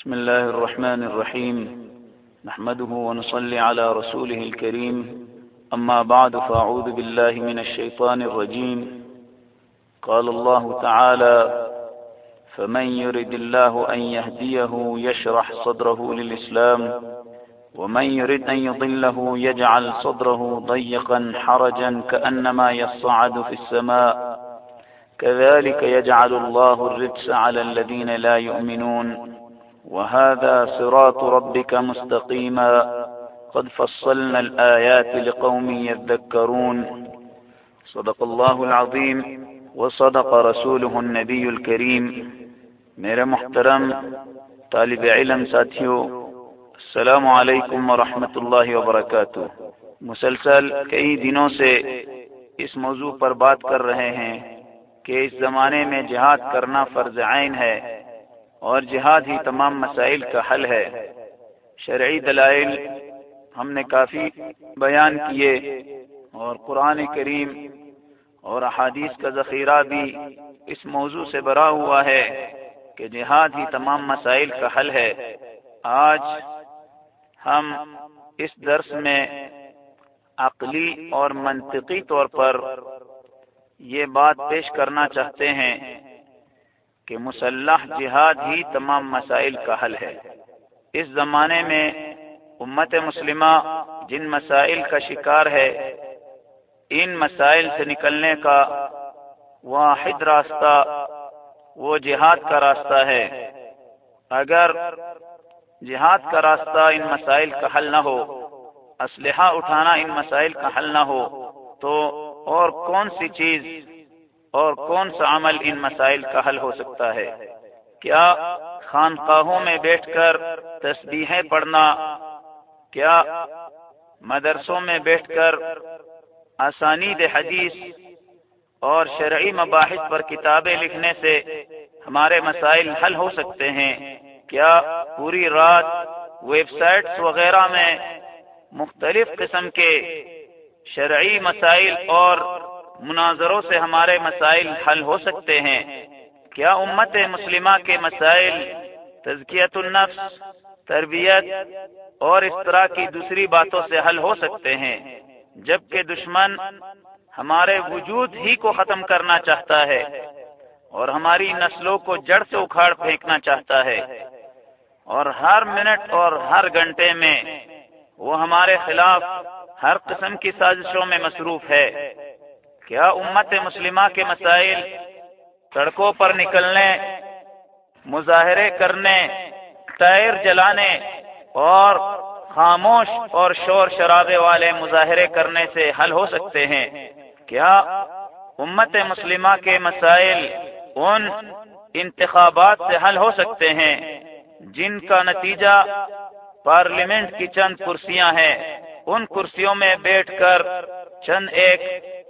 بسم الله الرحمن الرحيم. نحمده ونصلي على رسوله الكريم. أما بعد فأعوذ بالله من الشيطان الرجيم. قال الله تعالى فمن يرد الله أن يهديه يشرح صدره للإسلام ومن يرد أن يضله يجعل صدره ضيقا حرجا كأنما يصعد في السماء. كذلك يجعل الله الرجس على الذين لا يؤمنون. وهذا صراط ربك مستقيما قد فصلنا الآيات لقوم يذكرون. صدق الله العظيم وصدق رسوله النبي الكريم. میرے محترم طالب علم ساتھیوں السلام علیکم ورحمۃ اللہ وبرکاتہ۔ مسلسل کئی دنوں سے اس موضوع پر بات کر رہے ہیں کہ اس زمانے میں جہاد کرنا فرض عین ہے۔ اور جہاد ہی تمام مسائل کا حل ہے۔ شرعی دلائل ہم نے کافی بیان کیے اور قرآن کریم اور احادیث کا ذخیرہ بھی اس موضوع سے بھرا ہوا ہے کہ جہاد ہی تمام مسائل کا حل ہے۔ آج ہم اس درس میں عقلی اور منطقی طور پر یہ بات پیش کرنا چاہتے ہیں۔ کہ مسلح جہاد ہی تمام مسائل کا حل ہے۔ اس زمانے میں امت مسلمہ جن مسائل کا شکار ہے، ان مسائل سے نکلنے کا واحد راستہ وہ جہاد کا راستہ ہے۔ اگر جہاد کا راستہ ان مسائل کا حل نہ ہو، اسلحہ اٹھانا ان مسائل کا حل نہ ہو، تو اور کون سی چیز اور کون سا عمل ان مسائل کا حل ہو سکتا ہے؟ کیا خانقاہوں میں بیٹھ کر تسبیحیں پڑھنا، کیا مدرسوں میں بیٹھ کر آسانی حدیث اور شرعی مباحث پر کتابیں لکھنے سے ہمارے مسائل حل ہو سکتے ہیں؟ کیا پوری رات ویب سائٹس وغیرہ میں مختلف قسم کے شرعی مسائل اور مناظروں سے ہمارے مسائل حل ہو سکتے ہیں۔ کیا امت مسلمہ کے مسائل تزکیت النفس، تربیت اور اس طرح کی دوسری باتوں سے حل ہو سکتے ہیں، جبکہ دشمن ہمارے وجود ہی کو ختم کرنا چاہتا ہے اور ہماری نسلوں کو جڑ سے اکھاڑ پھینکنا چاہتا ہے۔ اور ہر منٹ اور ہر گھنٹے میں وہ ہمارے خلاف ہر قسم کی سازشوں میں مصروف ہے۔ کیا امت مسلمہ کے مسائل سڑکوں پر نکلنے، مظاہرے کرنے، ٹائر جلانے اور خاموش اور شور شرابے والے مظاہرے کرنے سے حل ہو سکتے ہیں؟ کیا امت مسلمہ کے مسائل ان انتخابات سے حل ہو سکتے ہیں جن کا نتیجہ پارلیمنٹ کی چند کرسیاں ہیں؟ ان کرسیوں میں بیٹھ کر چند ایک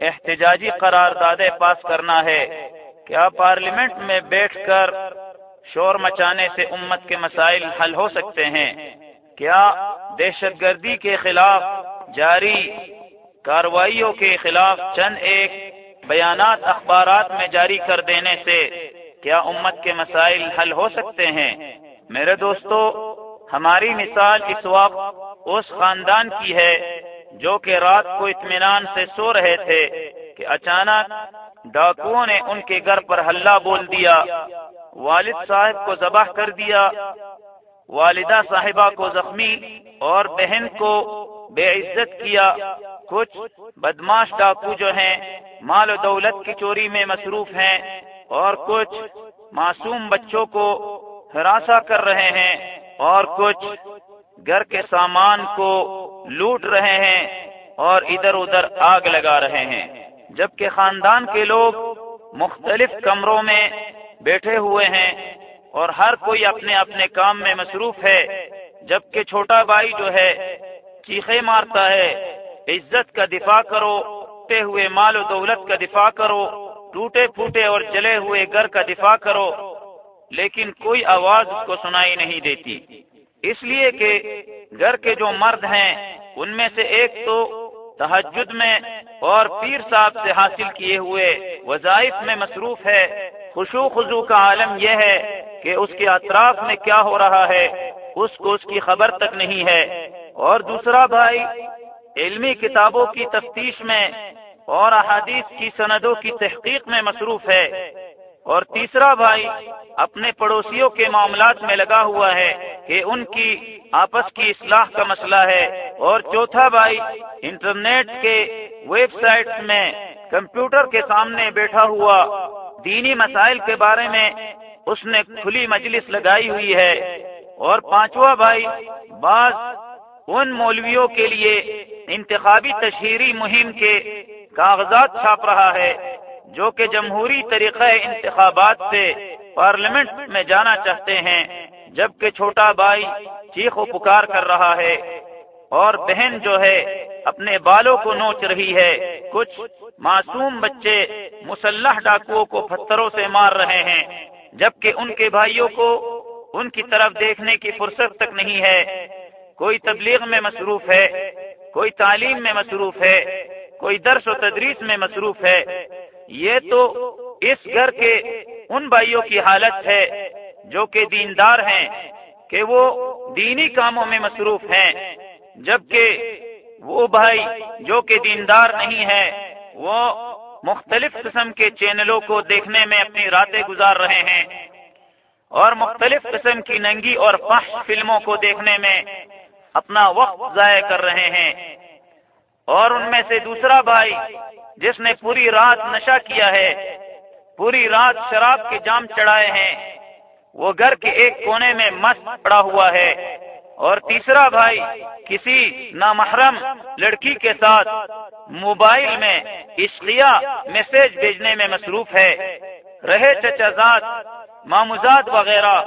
احتجاجی قرار دادے پاس کرنا ہے کیا پارلیمنٹ میں بیٹھ کر شور مچانے سے امت کے مسائل حل ہو سکتے ہیں۔ کیا دہشت گردی کے خلاف جاری کاروائیوں کے خلاف چند ایک بیانات اخبارات میں جاری کر دینے سے کیا امت کے مسائل حل ہو سکتے ہیں؟ میرے دوستو، ہماری مثال اس وقت اس خاندان کی ہے جو کہ رات کو اطمینان سے سو رہے تھے کہ اچانک ڈاکوؤں نے ان کے گھر پر ہلہ بول دیا۔ والد صاحب کو ذبح کر دیا۔ والدہ صاحبہ کو زخمی اور بہن کو بے عزت کیا۔ کچھ بدماش ڈاکو جو ہیں، مال و دولت کی چوری میں مصروف ہیں اور کچھ معصوم بچوں کو ہراساں کر رہے ہیں اور کچھ گھر کے سامان کو لوٹ رہے ہیں اور ادھر ادھر آگ لگا رہے ہیں۔ جبکہ خاندان کے لوگ مختلف کمروں میں بیٹھے ہوئے ہیں اور ہر کوئی اپنے اپنے کام میں مصروف ہے۔ جبکہ چھوٹا بھائی جو ہے، چیخے مارتا ہے، عزت کا دفاع کرو، ٹوٹے ہوئے مال و دولت کا دفاع کرو، ٹوٹے پھوٹے اور جلے ہوئے گھر کا دفاع کرو۔ لیکن کوئی آواز اس کو سنائی نہیں دیتی۔ اس لیے کہ گھر کے جو مرد ہیں، ان میں سے ایک تو تحجد میں اور پیر صاحب سے حاصل کیے ہوئے وظائف میں مصروف ہے۔ خوشو خزو کا عالم یہ ہے کہ اس کے اطراف میں کیا ہو رہا ہے، اس کو اس کی خبر تک نہیں ہے۔ اور دوسرا بھائی، علمی کتابوں کی تفتیش میں اور احادیث کی سندوں کی تحقیق میں مصروف ہے۔ اور تیسرا بھائی اپنے پڑوسیوں کے معاملات میں لگا ہوا ہے کہ ان کی آپس کی اصلاح کا مسئلہ ہے۔ اور چوتھا بھائی انٹرنیٹ کے ویب سائٹ میں کمپیوٹر کے سامنے بیٹھا ہوا دینی مسائل کے بارے میں اس نے کھلی مجلس لگائی ہوئی ہے۔ اور پانچواں بھائی بعض ان مولویوں کے لیے انتخابی تشہیری مہم کے کاغذات چھاپ رہا ہے۔ جو کہ جمہوری طریقہ انتخابات سے پارلیمنٹ میں جانا چاہتے ہیں، جبکہ چھوٹا بھائی چیخ و پکار کر رہا ہے۔ اور بہن جو ہے، اپنے بالوں کو نوچ رہی ہے۔ کچھ معصوم بچے مسلح ڈاکوؤں کو پتھروں سے مار رہے ہیں۔ جبکہ ان کے بھائیوں کو ان کی طرف دیکھنے کی فرصت تک نہیں ہے۔ کوئی تبلیغ میں مصروف ہے، کوئی تعلیم میں مصروف ہے، کوئی درس و تدریس میں مصروف ہے۔ یہ تو اس گھر کے ان بھائیوں کی حالت ہے جو کہ دیندار ہیں کہ وہ دینی کاموں میں مصروف ہیں، جبکہ وہ بھائی جو کہ دیندار نہیں ہے وہ مختلف قسم کے چینلوں کو دیکھنے میں اپنی راتیں گزار رہے ہیں اور مختلف قسم کی ننگی اور فحش فلموں کو دیکھنے میں اپنا وقت ضائع کر رہے ہیں۔ اور ان میں سے دوسرا بھائی جس نے پوری رات نشہ کیا ہے، پوری رات شراب کے جام چڑھائے ہیں۔ وہ گھر کے ایک کونے میں مست پڑا ہوا ہے۔ اور تیسرا بھائی کسی نامحرم لڑکی کے ساتھ موبائل میں عشقیہ میسج بھیجنے میں مصروف ہے۔ رہے چچا زاد، ماموزاد وغیرہ،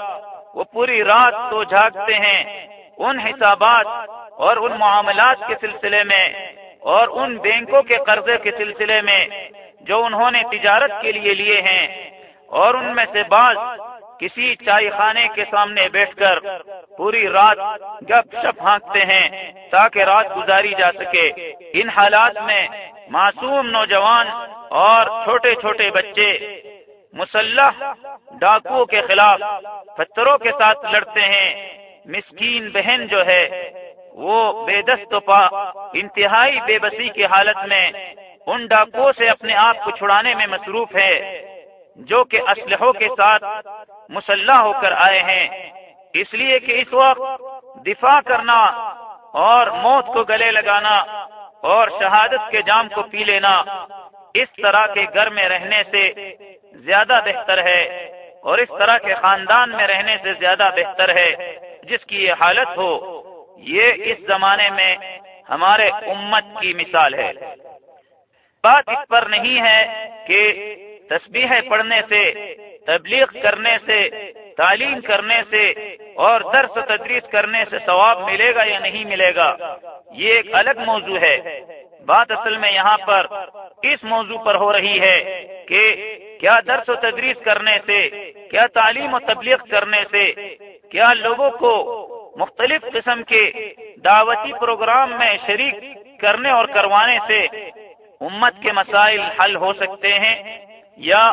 وہ پوری رات تو جھاگتے ہیں۔ ان حسابات اور ان معاملات کے سلسلے میں اور ان بینکوں کے قرضے کے سلسلے میں جو انہوں نے تجارت کے لیے لیے ہیں، اور ان میں سے بعض کسی چائے خانے کے سامنے بیٹھ کر پوری رات گپ شپ ہانکتے ہیں تاکہ رات گزاری جا سکے۔ ان حالات میں معصوم نوجوان اور چھوٹے چھوٹے بچے مسلح ڈاکو کے خلاف پتھروں کے ساتھ لڑتے ہیں۔ مسکین بہن جو ہے وہ بے دست پا انتہائی بے بسی کی حالت میں ان ڈاکو سے اپنے آپ کو چھڑانے میں مصروف ہے، جو کہ اسلحوں کے ساتھ مسلح ہو کر آئے ہیں۔ اس لیے کہ اس وقت دفاع کرنا اور موت کو گلے لگانا اور شہادت کے جام کو پی لینا اس طرح کے گھر میں رہنے سے زیادہ بہتر ہے اور اس طرح کے خاندان میں رہنے سے زیادہ بہتر ہے، جس کی یہ حالت ہو۔ یہ اس زمانے میں ہمارے امت کی مثال ہے۔ بات اس پر نہیں ہے کہ تسبیح پڑھنے سے، تبلیغ کرنے سے، تعلیم کرنے سے اور درس و تدریس کرنے سے ثواب ملے گا یا نہیں ملے گا، یہ ایک الگ موضوع ہے۔ بات اصل میں یہاں پر اس موضوع پر ہو رہی ہے کہ کیا درس و تدریس کرنے سے، کیا تعلیم و تبلیغ کرنے سے، کیا لوگوں کو مختلف قسم کے دعوتی پروگرام میں شریک کرنے اور کروانے سے امت کے مسائل حل ہو سکتے ہیں یا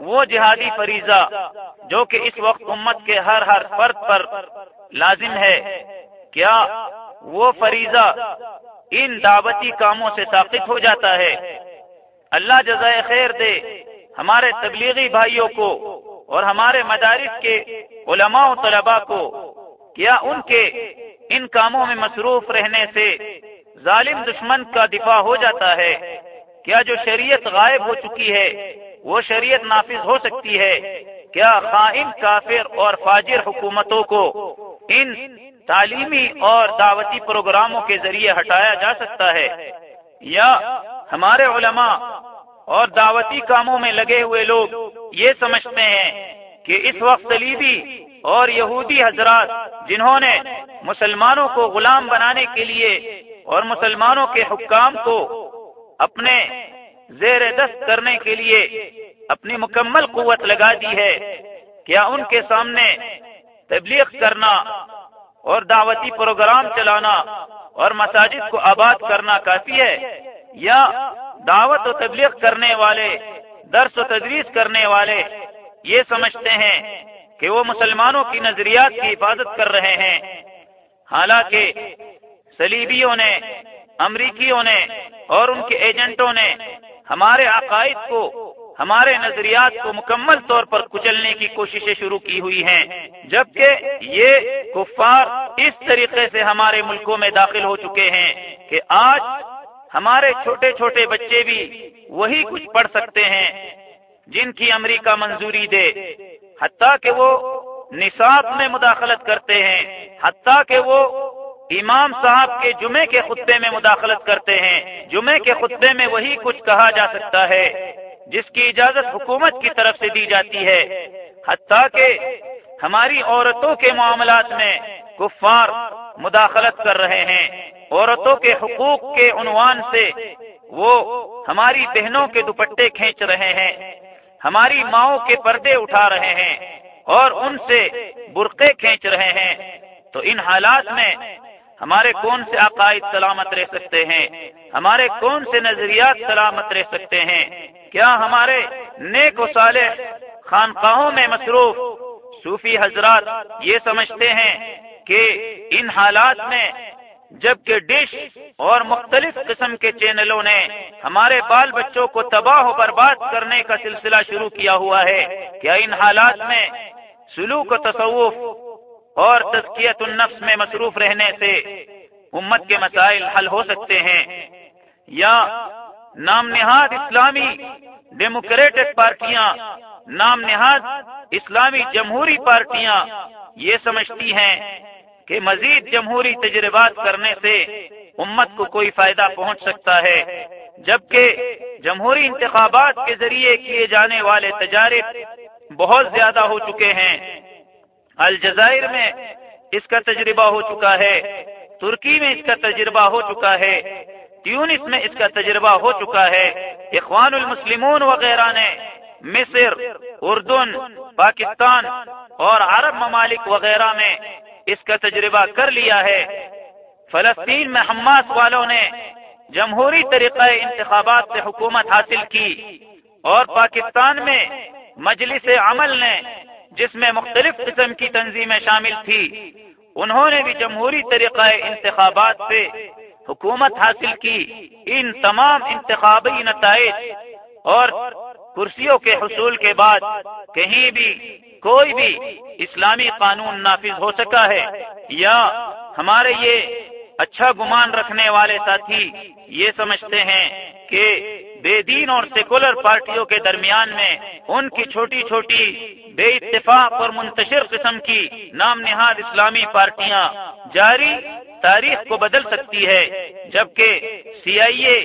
وہ جہادی فریضہ جو کہ اس وقت امت کے ہر ہر فرد پر لازم ہے، کیا وہ فریضہ ان دعوتی کاموں سے ثابت ہو جاتا ہے؟ اللہ جزائے خیر دے ہمارے تبلیغی بھائیوں کو اور ہمارے مدارس کے علماء و طلباء کو کیا ان کے ان کاموں میں مصروف رہنے سے ظالم دشمن کا دفاع ہو جاتا ہے۔ کیا جو شریعت غائب ہو چکی ہے، وہ شریعت نافذ ہو سکتی ہے۔ کیا خائن، کافر اور فاجر حکومتوں کو ان تعلیمی اور دعوتی پروگراموں کے ذریعے ہٹایا جا سکتا ہے؟ یا ہمارے علماء اور دعوتی کاموں میں لگے ہوئے لوگ یہ سمجھتے ہیں کہ اس وقت صلیبی اور یہودی حضرات جنہوں نے مسلمانوں کو غلام بنانے کے لیے اور مسلمانوں کے حکام کو اپنے زیر دست کرنے کے لیے اپنی مکمل قوت لگا دی ہے، کیا ان کے سامنے تبلیغ کرنا اور دعوتی پروگرام چلانا اور مساجد کو آباد کرنا کافی ہے؟ یا دعوت و تبلیغ کرنے والے، درس و تدریس کرنے والے یہ سمجھتے ہیں کہ وہ مسلمانوں کی نظریات کی حفاظت کر رہے ہیں۔ حالانکہ سلیبیوں نے، امریکیوں نے اور ان کے ایجنٹوں نے ہمارے عقائد کو، ہمارے نظریات کو مکمل طور پر کچلنے کی کوششیں شروع کی ہوئی ہیں۔ جبکہ یہ کفار اس طریقے سے ہمارے ملکوں میں داخل ہو چکے ہیں کہ آج ہمارے چھوٹے چھوٹے بچے بھی وہی کچھ پڑھ سکتے ہیں جن کی امریکہ منظوری دے۔ حتیٰ کہ وہ نصاب میں مداخلت کرتے ہیں، حتیٰ کہ وہ امام صاحب کے جمعے کے خطے میں مداخلت کرتے ہیں۔ جمعے کے خطے میں وہی کچھ کہا جا سکتا ہے، جس کی اجازت حکومت کی طرف سے دی جاتی ہے۔ حتیٰ کہ ہماری عورتوں کے معاملات میں کفار مداخلت کر رہے ہیں۔ عورتوں کے حقوق کے عنوان سے وہ ہماری بہنوں کے دوپٹے کھینچ رہے ہیں۔ ہماری ماؤں کے پردے اٹھا رہے ہیں اور ان سے برقے کھینچ رہے ہیں۔ تو ان حالات میں ہمارے کون سے عقائد سلامت رہ سکتے ہیں؟ ہمارے کون سے نظریات سلامت رہ سکتے ہیں؟ کیا ہمارے نیک و صالح خانقاہوں میں مصروف صوفی حضرات یہ سمجھتے ہیں کہ ان حالات میں جبکہ ڈش اور مختلف قسم کے چینلوں نے ہمارے بال بچوں کو تباہ و برباد کرنے کا سلسلہ شروع کیا ہوا ہے۔ کیا ان حالات میں سلوک و تصوف اور تزکیت النفس میں مصروف رہنے سے امت کے مسائل حل ہو سکتے ہیں یا نام نہاد اسلامی ڈیموکریٹک پارٹیاں نام نہاد اسلامی جمہوری پارٹیاں یہ سمجھتی ہیں کہ مزید جمہوری تجربات کرنے سے امت کو کوئی فائدہ پہنچ سکتا ہے، جبکہ جمہوری انتخابات کے ذریعے کیے جانے والے تجارب بہت زیادہ ہو چکے ہیں۔ الجزائر میں اس کا تجربہ ہو چکا ہے، ترکی میں اس کا تجربہ ہو چکا ہے ٹیونس میں اس کا تجربہ ہو چکا ہے۔ اخوان المسلمون وغیرہ نے مصر، اردن، پاکستان اور عرب ممالک وغیرہ میں اس کا تجربہ کر لیا ہے۔ فلسطین میں حماس والوں نے جمہوری طریقہ انتخابات سے حکومت حاصل کی اور پاکستان میں مجلس عمل نے جس میں مختلف قسم کی تنظیمیں شامل تھی، انہوں نے بھی جمہوری طریقہ انتخابات سے حکومت حاصل کی۔ ان تمام انتخابی نتائج اور کرسیوں کے حصول کے بعد کہیں بھی کوئی بھی اسلامی قانون نافذ ہو سکا ہے یا ہمارے یہ اچھا گمان رکھنے والے ساتھی یہ سمجھتے ہیں کہ بے دین اور سیکولر پارٹیوں کے درمیان میں ان کی چھوٹی چھوٹی بے اتفاق اور منتشر قسم کی نام نہاد اسلامی پارٹیاں جاری تاریخ کو بدل سکتی ہے، جبکہ سی آئی اے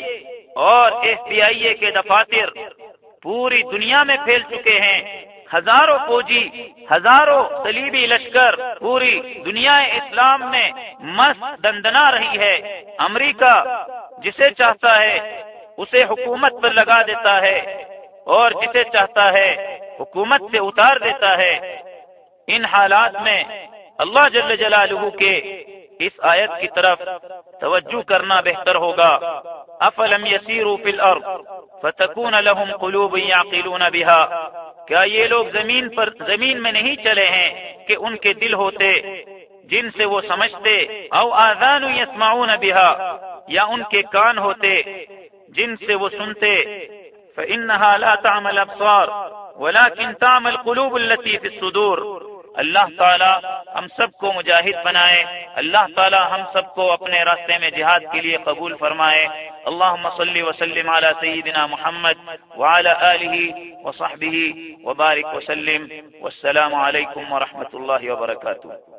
اور ایف پی آئی اے کے دفاتر پوری دنیا میں پھیل چکے ہیں۔ ہزاروں فوجی، ہزاروں صلیبی لشکر پوری دنیا اسلام میں مست دندنا رہی ہے۔ امریکہ جسے چاہتا ہے، اسے حکومت پر لگا دیتا ہے۔ اور جسے چاہتا ہے، حکومت سے اتار دیتا ہے۔ ان حالات میں اللہ جل جلالہ کے اس آیت کی طرف توجہ کرنا بہتر ہوگا۔ افلم یسیروا فی الارض فتکون لهم قلوب یعقلون بها کیا یہ لوگ زمین پر زمین میں نہیں چلے ہیں کہ ان کے دل ہوتے، جن سے وہ سمجھتے؟ او آذان یسمعون بها یا ان کے کان ہوتے، جن سے وہ سنتے؟ فإنها لا تعمل ابصار ولكن تعمل قلوب التي في الصدور۔ اللہ تعالی ہم سب کو مجاہد بنائے، اللہ تعالی ہم سب کو اپنے راستے میں جہاد کے لیے قبول فرمائے۔ اللهم صل وسلم على سيدنا محمد وعلى آله وصحبه وبارك وسلم. والسلام عليكم ورحمة الله وبركاته.